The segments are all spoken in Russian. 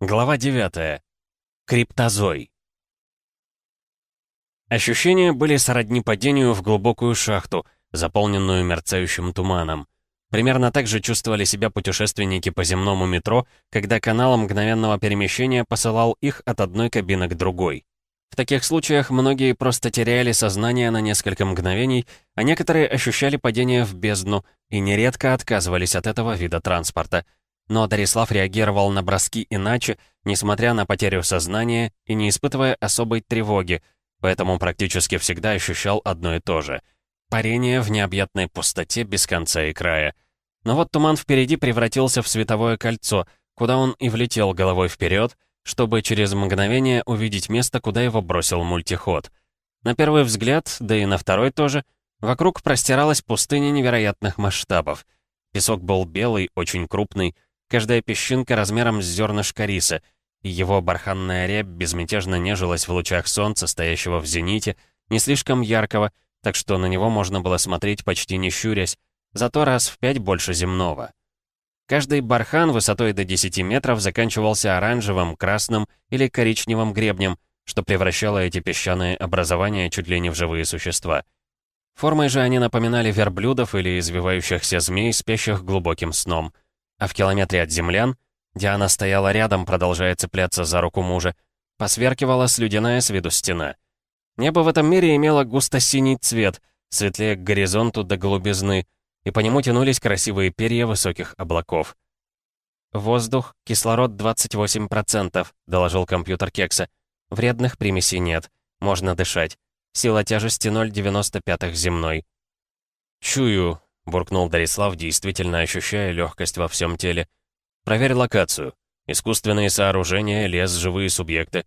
Глава 9. Криптозой. Ощущения были сродни падению в глубокую шахту, заполненную мерцающим туманом. Примерно так же чувствовали себя путешественники по земному метро, когда канал мгновенного перемещения посылал их от одной кабины к другой. В таких случаях многие просто теряли сознание на несколько мгновений, а некоторые ощущали падение в бездну и нередко отказывались от этого вида транспорта — но Дарислав реагировал на броски иначе, несмотря на потерю сознания и не испытывая особой тревоги, поэтому практически всегда ощущал одно и то же — парение в необъятной пустоте без конца и края. Но вот туман впереди превратился в световое кольцо, куда он и влетел головой вперед, чтобы через мгновение увидеть место, куда его бросил мультиход. На первый взгляд, да и на второй тоже, вокруг простиралась пустыня невероятных масштабов. Песок был белый, очень крупный, каждая песчинка размером с зернышко риса, и его барханная рябь безмятежно нежилась в лучах солнца, стоящего в зените, не слишком яркого, так что на него можно было смотреть почти не щурясь, зато раз в пять больше земного. Каждый бархан высотой до 10 метров заканчивался оранжевым, красным или коричневым гребнем, что превращало эти песчаные образования чуть ли не в живые существа. Формой же они напоминали верблюдов или извивающихся змей, спящих глубоким сном — а в километре от землян Диана стояла рядом, продолжая цепляться за руку мужа. Посверкивала слюдяная с виду стена. Небо в этом мире имело густо-синий цвет, светлее к горизонту до голубизны, и по нему тянулись красивые перья высоких облаков. «Воздух, кислород 28%, — доложил компьютер Кекса. «Вредных примесей нет. Можно дышать. Сила тяжести 0,95 земной». «Чую, буркнул Дарислав, действительно ощущая легкость во всем теле. «Проверь локацию. Искусственные сооружения, лес, живые субъекты».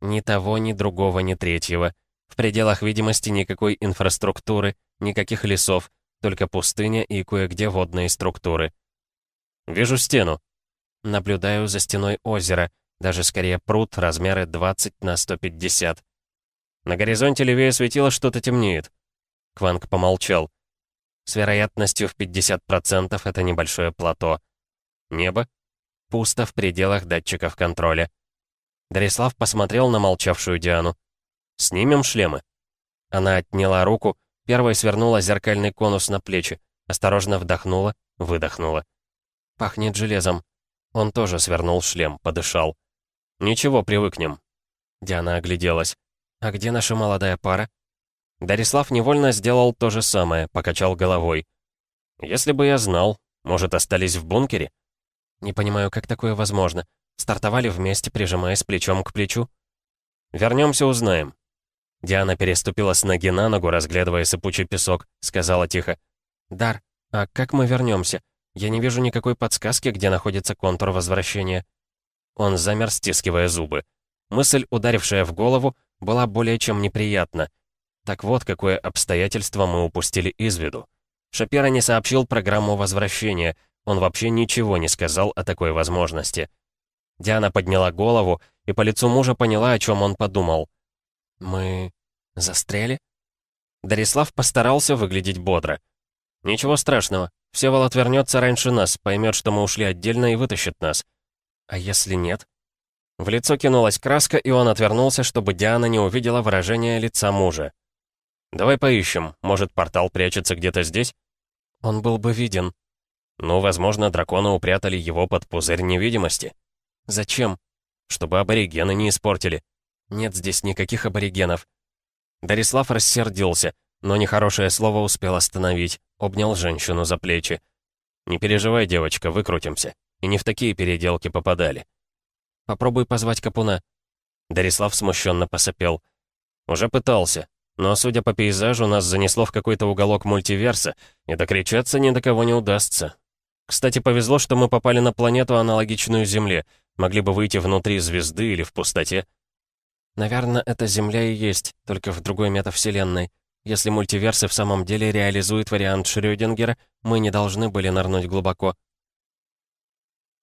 «Ни того, ни другого, ни третьего. В пределах видимости никакой инфраструктуры, никаких лесов, только пустыня и кое-где водные структуры». «Вижу стену». «Наблюдаю за стеной озера, даже скорее пруд, размеры 20 на 150». «На горизонте левее светило что-то темнеет». Кванг помолчал. С вероятностью в 50% это небольшое плато. Небо? Пусто в пределах датчиков контроля. Дарислав посмотрел на молчавшую Диану. «Снимем шлемы?» Она отняла руку, первой свернула зеркальный конус на плечи, осторожно вдохнула, выдохнула. «Пахнет железом». Он тоже свернул шлем, подышал. «Ничего, привыкнем». Диана огляделась. «А где наша молодая пара?» Дарислав невольно сделал то же самое, покачал головой. «Если бы я знал, может, остались в бункере?» «Не понимаю, как такое возможно. Стартовали вместе, прижимаясь плечом к плечу?» «Вернемся, узнаем». Диана переступила с ноги на ногу, разглядывая сыпучий песок, сказала тихо. «Дар, а как мы вернемся? Я не вижу никакой подсказки, где находится контур возвращения». Он замер, стискивая зубы. Мысль, ударившая в голову, была более чем неприятна — так вот, какое обстоятельство мы упустили из виду. Шапира не сообщил программу возвращения, он вообще ничего не сказал о такой возможности. Диана подняла голову и по лицу мужа поняла, о чем он подумал. «Мы... застряли?» Дарислав постарался выглядеть бодро. «Ничего страшного. Всеволод вернется раньше нас, поймет, что мы ушли отдельно и вытащит нас. А если нет?» В лицо кинулась краска, и он отвернулся, чтобы Диана не увидела выражение лица мужа. «Давай поищем. Может, портал прячется где-то здесь?» «Он был бы виден». «Ну, возможно, драконы упрятали его под пузырь невидимости». «Зачем?» «Чтобы аборигены не испортили». «Нет здесь никаких аборигенов». Дарислав рассердился, но нехорошее слово успел остановить, обнял женщину за плечи. «Не переживай, девочка, выкрутимся. И не в такие переделки попадали». «Попробуй позвать Капуна». Дарислав смущенно посопел. «Уже пытался. Но, судя по пейзажу, нас занесло в какой-то уголок мультиверса, и докричаться ни до кого не удастся. Кстати, повезло, что мы попали на планету, аналогичную Земле. Могли бы выйти внутри звезды или в пустоте. Наверное, это Земля и есть, только в другой метавселенной. Если мультиверсы в самом деле реализует вариант Шрёдингера, мы не должны были нырнуть глубоко.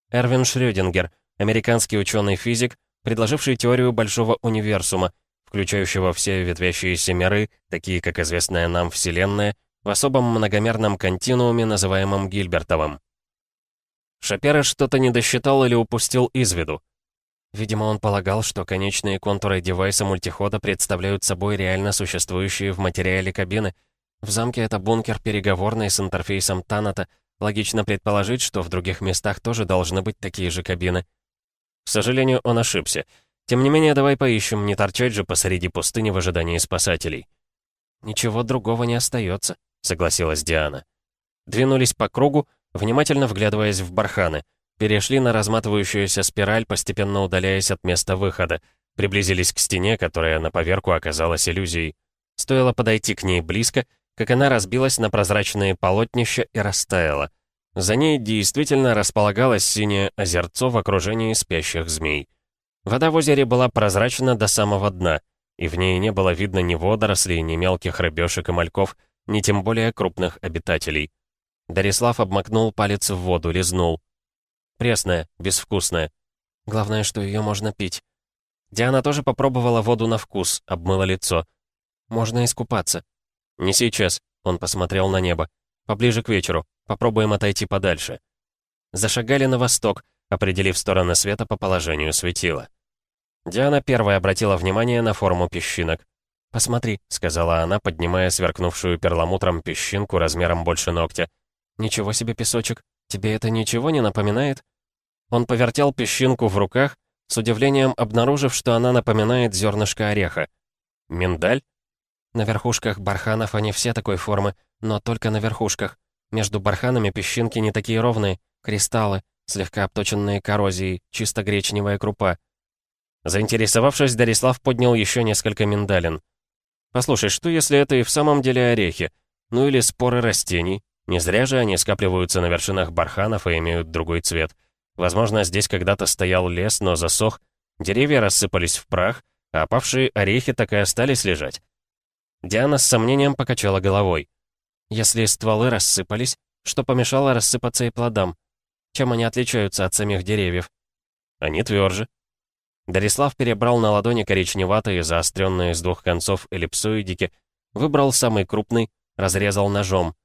Эрвин Шрёдингер, американский ученый-физик, предложивший теорию Большого универсума, включающего все ветвящиеся миры, такие как известная нам Вселенная, в особом многомерном континууме, называемом Гильбертовым. Шапера что-то не досчитал или упустил из виду. Видимо, он полагал, что конечные контуры девайса мультихода представляют собой реально существующие в материале кабины. В замке это бункер переговорный с интерфейсом Таната. Логично предположить, что в других местах тоже должны быть такие же кабины. К сожалению, он ошибся. Тем не менее, давай поищем, не торчать же посреди пустыни в ожидании спасателей. «Ничего другого не остается», — согласилась Диана. Двинулись по кругу, внимательно вглядываясь в барханы. Перешли на разматывающуюся спираль, постепенно удаляясь от места выхода. Приблизились к стене, которая на поверку оказалась иллюзией. Стоило подойти к ней близко, как она разбилась на прозрачные полотнища и растаяла. За ней действительно располагалось синее озерцо в окружении спящих змей. Вода в озере была прозрачна до самого дна, и в ней не было видно ни водорослей, ни мелких рыбешек и мальков, ни тем более крупных обитателей. Дарислав обмакнул палец в воду, лизнул. Пресная, безвкусная. Главное, что ее можно пить. Диана тоже попробовала воду на вкус, обмыла лицо. Можно искупаться. Не сейчас, он посмотрел на небо. Поближе к вечеру. Попробуем отойти подальше. Зашагали на восток, определив стороны света по положению светила. Диана первая обратила внимание на форму песчинок. «Посмотри», — сказала она, поднимая сверкнувшую перламутром песчинку размером больше ногтя. «Ничего себе песочек. Тебе это ничего не напоминает?» Он повертел песчинку в руках, с удивлением обнаружив, что она напоминает зернышко ореха. «Миндаль?» На верхушках барханов они все такой формы, но только на верхушках. Между барханами песчинки не такие ровные, кристаллы, слегка обточенные коррозией, чисто гречневая крупа. Заинтересовавшись, Дарислав поднял еще несколько миндалин. «Послушай, что если это и в самом деле орехи? Ну или споры растений? Не зря же они скапливаются на вершинах барханов и имеют другой цвет. Возможно, здесь когда-то стоял лес, но засох, деревья рассыпались в прах, а опавшие орехи так и остались лежать». Диана с сомнением покачала головой. «Если стволы рассыпались, что помешало рассыпаться и плодам? Чем они отличаются от самих деревьев?» «Они тверже», Дарислав перебрал на ладони коричневатые, заостренные с двух концов эллипсоидики, выбрал самый крупный, разрезал ножом.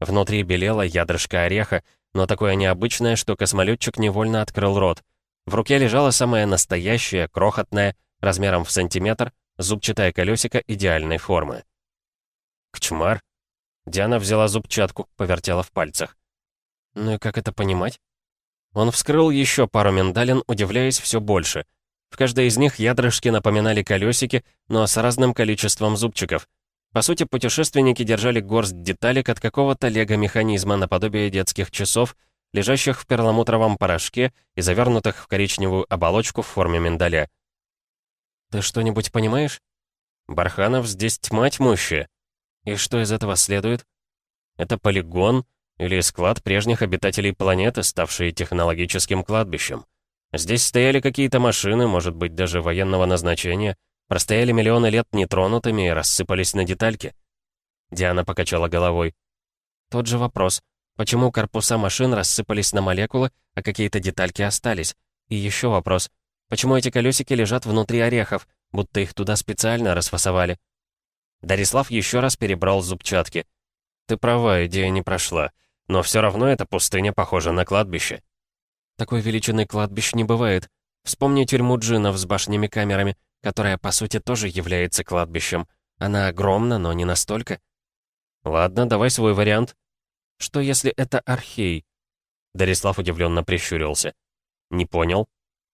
Внутри белело ядрышко ореха, но такое необычное, что космолетчик невольно открыл рот. В руке лежало самое настоящее, крохотное, размером в сантиметр, зубчатое колесико идеальной формы. «Кчмар?» Диана взяла зубчатку, повертела в пальцах. «Ну и как это понимать?» Он вскрыл еще пару миндалин, удивляясь все больше — в каждой из них ядрышки напоминали колесики, но с разным количеством зубчиков. По сути, путешественники держали горсть деталек от какого-то лего-механизма наподобие детских часов, лежащих в перламутровом порошке и завернутых в коричневую оболочку в форме миндаля. «Ты что-нибудь понимаешь?» «Барханов здесь тьма тьмущая. И что из этого следует?» «Это полигон или склад прежних обитателей планеты, ставшие технологическим кладбищем. Здесь стояли какие-то машины, может быть, даже военного назначения, простояли миллионы лет нетронутыми и рассыпались на детальки. Диана покачала головой. Тот же вопрос. Почему корпуса машин рассыпались на молекулы, а какие-то детальки остались? И еще вопрос. Почему эти колесики лежат внутри орехов, будто их туда специально расфасовали? Дарислав еще раз перебрал зубчатки. «Ты права, идея не прошла. Но все равно эта пустыня похожа на кладбище». Такой величины кладбищ не бывает. Вспомни тюрьму джинов с башнями-камерами, которая, по сути, тоже является кладбищем. Она огромна, но не настолько. Ладно, давай свой вариант. Что если это архей? Дарислав удивленно прищурился. Не понял.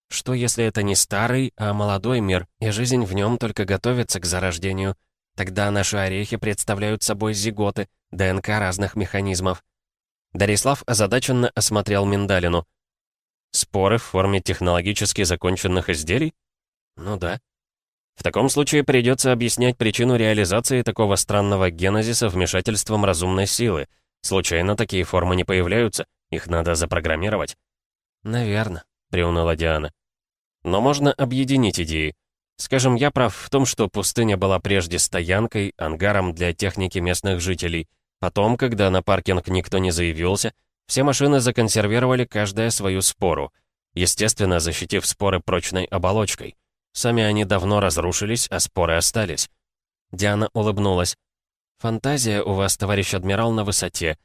Что если это не старый, а молодой мир, и жизнь в нем только готовится к зарождению? Тогда наши орехи представляют собой зиготы, ДНК разных механизмов. Дарислав озадаченно осмотрел миндалину — Споры в форме технологически законченных изделий? Ну да. В таком случае придется объяснять причину реализации такого странного генезиса вмешательством разумной силы. Случайно такие формы не появляются, их надо запрограммировать. Наверно, приуныла Диана. Но можно объединить идеи. Скажем, я прав в том, что пустыня была прежде стоянкой, ангаром для техники местных жителей. Потом, когда на паркинг никто не заявился, все машины законсервировали каждая свою спору, естественно, защитив споры прочной оболочкой. Сами они давно разрушились, а споры остались. Диана улыбнулась. «Фантазия у вас, товарищ адмирал, на высоте.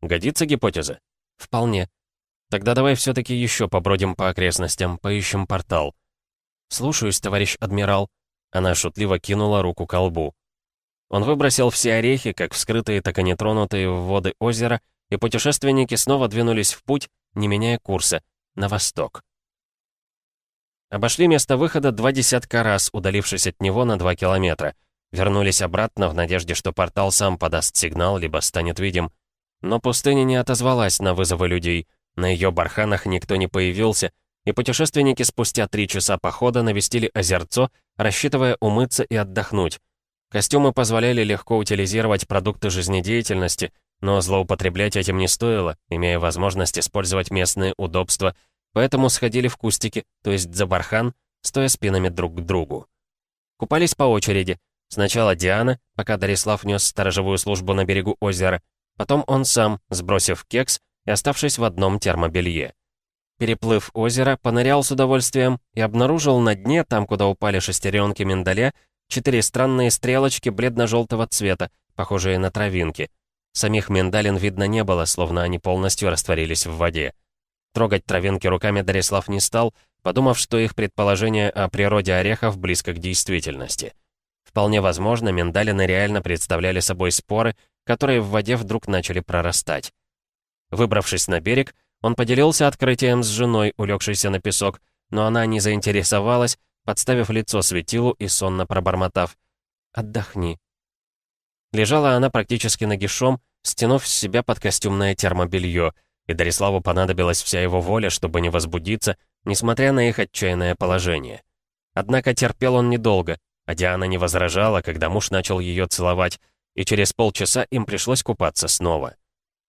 Годится гипотеза?» «Вполне. Тогда давай все таки еще побродим по окрестностям, поищем портал. «Слушаюсь, товарищ адмирал». Она шутливо кинула руку к колбу. Он выбросил все орехи, как вскрытые, так и нетронутые в воды озера, и путешественники снова двинулись в путь, не меняя курса, на восток. Обошли место выхода два десятка раз, удалившись от него на два километра. Вернулись обратно в надежде, что портал сам подаст сигнал, либо станет видим. Но пустыня не отозвалась на вызовы людей. На ее барханах никто не появился, и путешественники спустя три часа похода навестили озерцо, рассчитывая умыться и отдохнуть. Костюмы позволяли легко утилизировать продукты жизнедеятельности, но злоупотреблять этим не стоило, имея возможность использовать местные удобства, поэтому сходили в кустики, то есть за бархан, стоя спинами друг к другу. Купались по очереди. Сначала Диана, пока Дарислав нес сторожевую службу на берегу озера, потом он сам, сбросив кекс и оставшись в одном термобелье. Переплыв озеро, понырял с удовольствием и обнаружил на дне, там, куда упали шестеренки миндаля, четыре странные стрелочки бледно-желтого цвета, похожие на травинки. Самих миндалин видно не было, словно они полностью растворились в воде. Трогать травинки руками Дарислав не стал, подумав, что их предположение о природе орехов близко к действительности. Вполне возможно, миндалины реально представляли собой споры, которые в воде вдруг начали прорастать. Выбравшись на берег, он поделился открытием с женой, улегшейся на песок, но она не заинтересовалась, подставив лицо светилу и сонно пробормотав. «Отдохни». Лежала она практически нагишом, стянув с себя под костюмное термобелье, и Дариславу понадобилась вся его воля, чтобы не возбудиться, несмотря на их отчаянное положение. Однако терпел он недолго, а Диана не возражала, когда муж начал ее целовать, и через полчаса им пришлось купаться снова.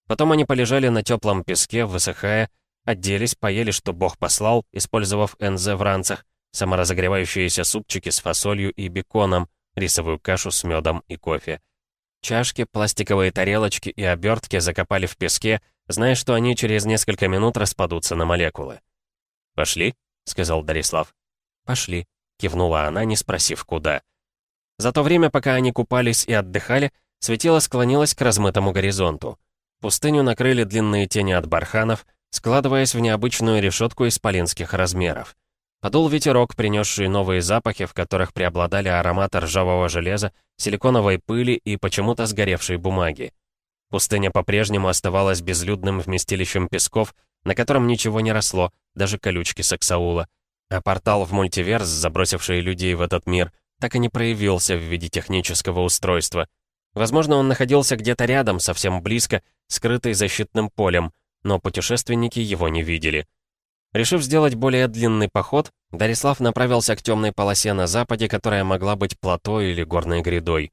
Потом они полежали на теплом песке, высыхая, оделись, поели, что Бог послал, использовав НЗ в ранцах, саморазогревающиеся супчики с фасолью и беконом, рисовую кашу с медом и кофе. Чашки, пластиковые тарелочки и обертки закопали в песке, зная, что они через несколько минут распадутся на молекулы. «Пошли?» — сказал Дарислав. «Пошли», — кивнула она, не спросив, куда. За то время, пока они купались и отдыхали, светило склонилось к размытому горизонту. Пустыню накрыли длинные тени от барханов, складываясь в необычную решетку исполинских размеров. Подул ветерок, принесший новые запахи, в которых преобладали ароматы ржавого железа, силиконовой пыли и почему-то сгоревшей бумаги. Пустыня по-прежнему оставалась безлюдным вместилищем песков, на котором ничего не росло, даже колючки саксаула. А портал в мультиверс, забросивший людей в этот мир, так и не проявился в виде технического устройства. Возможно, он находился где-то рядом, совсем близко, скрытый защитным полем, но путешественники его не видели. Решив сделать более длинный поход, Дарислав направился к темной полосе на западе, которая могла быть плато или горной грядой.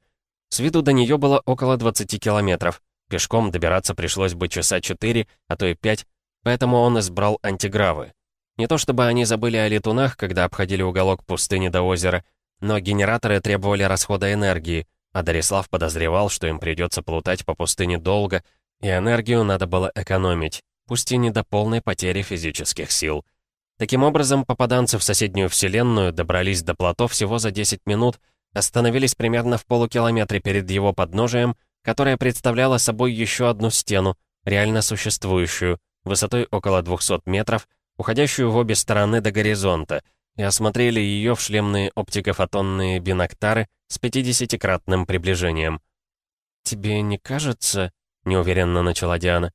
С виду до нее было около 20 километров. Пешком добираться пришлось бы часа 4, а то и 5, поэтому он избрал антигравы. Не то чтобы они забыли о летунах, когда обходили уголок пустыни до озера, но генераторы требовали расхода энергии, а Дарислав подозревал, что им придется плутать по пустыне долго, и энергию надо было экономить пусть и не до полной потери физических сил. Таким образом, попаданцы в соседнюю вселенную добрались до плато всего за 10 минут, остановились примерно в полукилометре перед его подножием, которое представляло собой еще одну стену, реально существующую, высотой около 200 метров, уходящую в обе стороны до горизонта, и осмотрели ее в шлемные оптикофотонные биноктары с 50-кратным приближением. «Тебе не кажется...» — неуверенно начала Диана.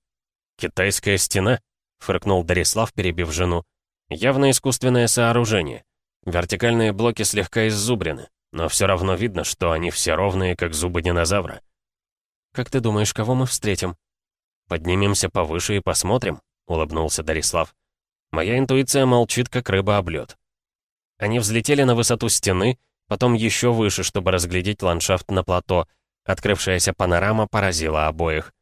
«Китайская стена?» — фыркнул Дарислав, перебив жену. «Явно искусственное сооружение. Вертикальные блоки слегка иззубрены, но все равно видно, что они все ровные, как зубы динозавра». «Как ты думаешь, кого мы встретим?» «Поднимемся повыше и посмотрим», — улыбнулся Дарислав. «Моя интуиция молчит, как рыба об лед». Они взлетели на высоту стены, потом еще выше, чтобы разглядеть ландшафт на плато. Открывшаяся панорама поразила обоих.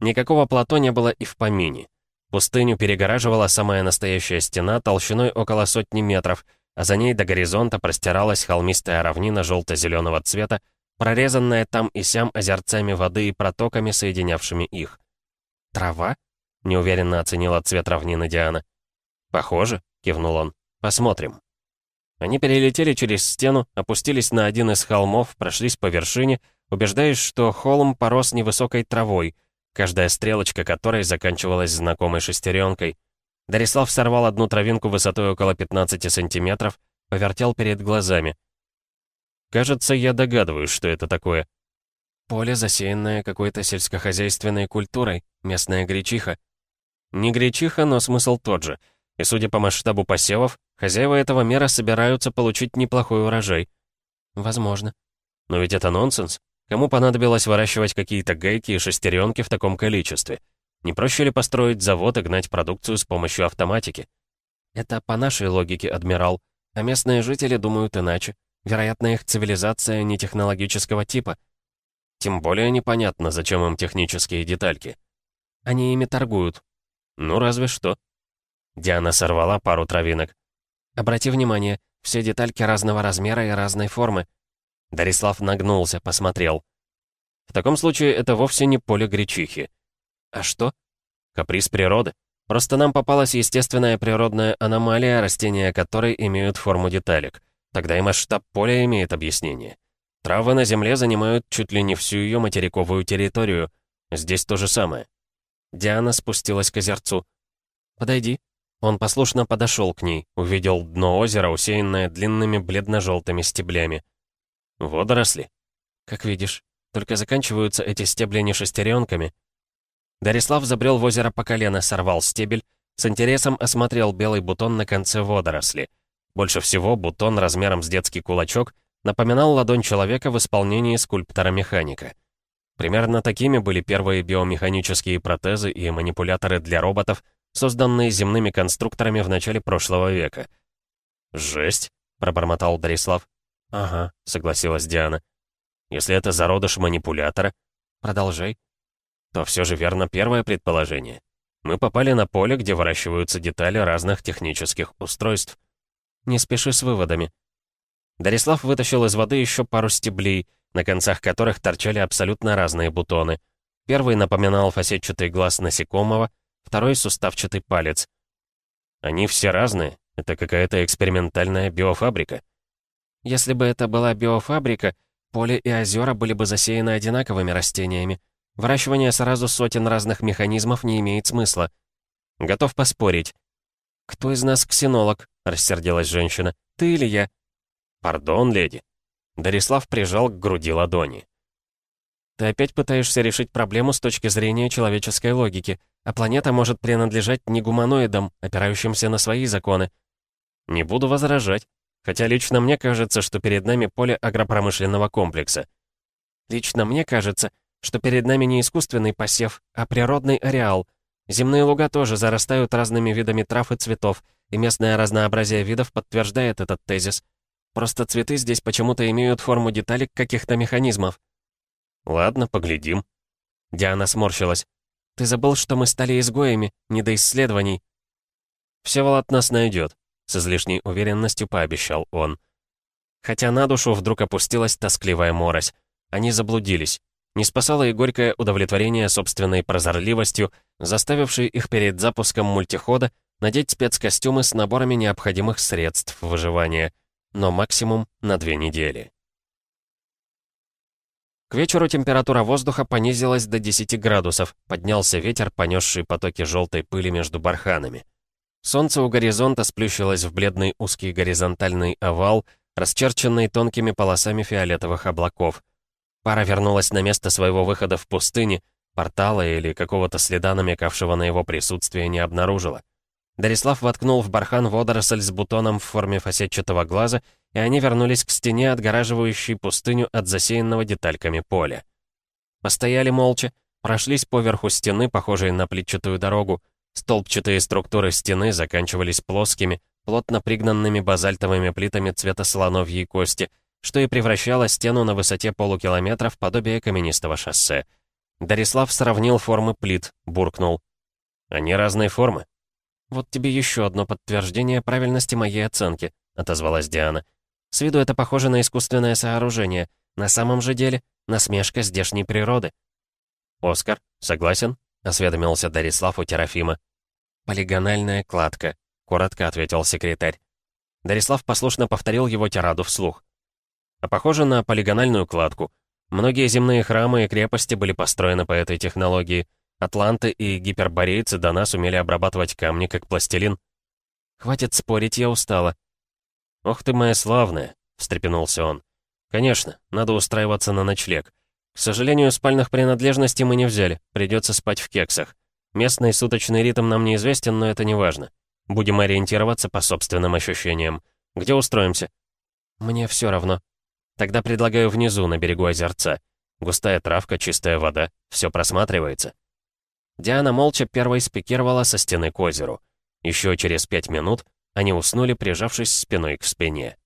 Никакого плато не было и в помине. Пустыню перегораживала самая настоящая стена толщиной около сотни метров, а за ней до горизонта простиралась холмистая равнина желто-зеленого цвета, прорезанная там и сям озерцами воды и протоками, соединявшими их. «Трава?» — неуверенно оценила цвет равнины Диана. «Похоже», — кивнул он. «Посмотрим». Они перелетели через стену, опустились на один из холмов, прошлись по вершине, убеждаясь, что холм порос невысокой травой — каждая стрелочка которой заканчивалась знакомой шестеренкой. Дарислав сорвал одну травинку высотой около 15 сантиметров, повертел перед глазами. «Кажется, я догадываюсь, что это такое». «Поле, засеянное какой-то сельскохозяйственной культурой, местная гречиха». «Не гречиха, но смысл тот же. И судя по масштабу посевов, хозяева этого мира собираются получить неплохой урожай». «Возможно». «Но ведь это нонсенс. Кому понадобилось выращивать какие-то гайки и шестеренки в таком количестве? Не проще ли построить завод и гнать продукцию с помощью автоматики? Это по нашей логике, адмирал. А местные жители думают иначе. Вероятно, их цивилизация не технологического типа. Тем более непонятно, зачем им технические детальки. Они ими торгуют. Ну, разве что. Диана сорвала пару травинок. Обрати внимание, все детальки разного размера и разной формы. Дарислав нагнулся, посмотрел. В таком случае это вовсе не поле гречихи. А что? Каприз природы. Просто нам попалась естественная природная аномалия, растения которой имеют форму деталек. Тогда и масштаб поля имеет объяснение. Травы на Земле занимают чуть ли не всю ее материковую территорию. Здесь то же самое. Диана спустилась к озерцу. «Подойди». Он послушно подошел к ней, увидел дно озера, усеянное длинными бледно-желтыми стеблями. Водоросли. Как видишь. Только заканчиваются эти стебли не шестеренками. Дарислав забрел в озеро по колено, сорвал стебель, с интересом осмотрел белый бутон на конце водоросли. Больше всего бутон размером с детский кулачок напоминал ладонь человека в исполнении скульптора-механика. Примерно такими были первые биомеханические протезы и манипуляторы для роботов, созданные земными конструкторами в начале прошлого века. «Жесть!» — пробормотал Дарислав. «Ага», — согласилась Диана. «Если это зародыш манипулятора...» «Продолжай». «То все же верно первое предположение. Мы попали на поле, где выращиваются детали разных технических устройств. Не спеши с выводами». Дарислав вытащил из воды еще пару стеблей, на концах которых торчали абсолютно разные бутоны. Первый напоминал фасетчатый глаз насекомого, второй — суставчатый палец. «Они все разные. Это какая-то экспериментальная биофабрика». Если бы это была биофабрика, поле и озера были бы засеяны одинаковыми растениями. Выращивание сразу сотен разных механизмов не имеет смысла. Готов поспорить. «Кто из нас ксенолог?» — рассердилась женщина. «Ты или я?» «Пардон, леди». Дарислав прижал к груди ладони. «Ты опять пытаешься решить проблему с точки зрения человеческой логики, а планета может принадлежать не гуманоидам, опирающимся на свои законы. Не буду возражать. Хотя лично мне кажется, что перед нами поле агропромышленного комплекса. Лично мне кажется, что перед нами не искусственный посев, а природный ареал. Земные луга тоже зарастают разными видами трав и цветов, и местное разнообразие видов подтверждает этот тезис. Просто цветы здесь почему-то имеют форму деталек каких-то механизмов. Ладно, поглядим. Диана сморщилась. Ты забыл, что мы стали изгоями, не до исследований. Всеволод нас найдет. С излишней уверенностью пообещал он. Хотя на душу вдруг опустилась тоскливая морось. Они заблудились. Не спасало и горькое удовлетворение собственной прозорливостью, заставившей их перед запуском мультихода надеть спецкостюмы с наборами необходимых средств выживания, но максимум на две недели. К вечеру температура воздуха понизилась до 10 градусов, поднялся ветер, понесший потоки желтой пыли между барханами. Солнце у горизонта сплющилось в бледный узкий горизонтальный овал, расчерченный тонкими полосами фиолетовых облаков. Пара вернулась на место своего выхода в пустыне, портала или какого-то следа, намекавшего на его присутствие, не обнаружила. Дарислав воткнул в бархан водоросль с бутоном в форме фасетчатого глаза, и они вернулись к стене, отгораживающей пустыню от засеянного детальками поля. Постояли молча, прошлись поверху стены, похожей на плитчатую дорогу, Столбчатые структуры стены заканчивались плоскими, плотно пригнанными базальтовыми плитами цвета слоновьей кости, что и превращало стену на высоте полукилометра в подобие каменистого шоссе. Дарислав сравнил формы плит, буркнул. «Они разной формы». «Вот тебе еще одно подтверждение правильности моей оценки», — отозвалась Диана. «С виду это похоже на искусственное сооружение. На самом же деле — насмешка здешней природы». «Оскар, согласен?» — осведомился Дарислав у Терафима. «Полигональная кладка», — коротко ответил секретарь. Дарислав послушно повторил его тираду вслух. «А похоже на полигональную кладку. Многие земные храмы и крепости были построены по этой технологии. Атланты и гиперборейцы до нас умели обрабатывать камни, как пластилин. Хватит спорить, я устала. «Ох ты моя славная!» — встрепенулся он. «Конечно, надо устраиваться на ночлег. К сожалению, спальных принадлежностей мы не взяли, придется спать в кексах. Местный суточный ритм нам неизвестен, но это не важно. Будем ориентироваться по собственным ощущениям. Где устроимся?» «Мне все равно. Тогда предлагаю внизу, на берегу озерца. Густая травка, чистая вода, все просматривается». Диана молча первой спикировала со стены к озеру. Еще через пять минут они уснули, прижавшись спиной к спине.